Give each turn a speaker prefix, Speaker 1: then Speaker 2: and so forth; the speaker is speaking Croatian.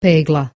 Speaker 1: pegla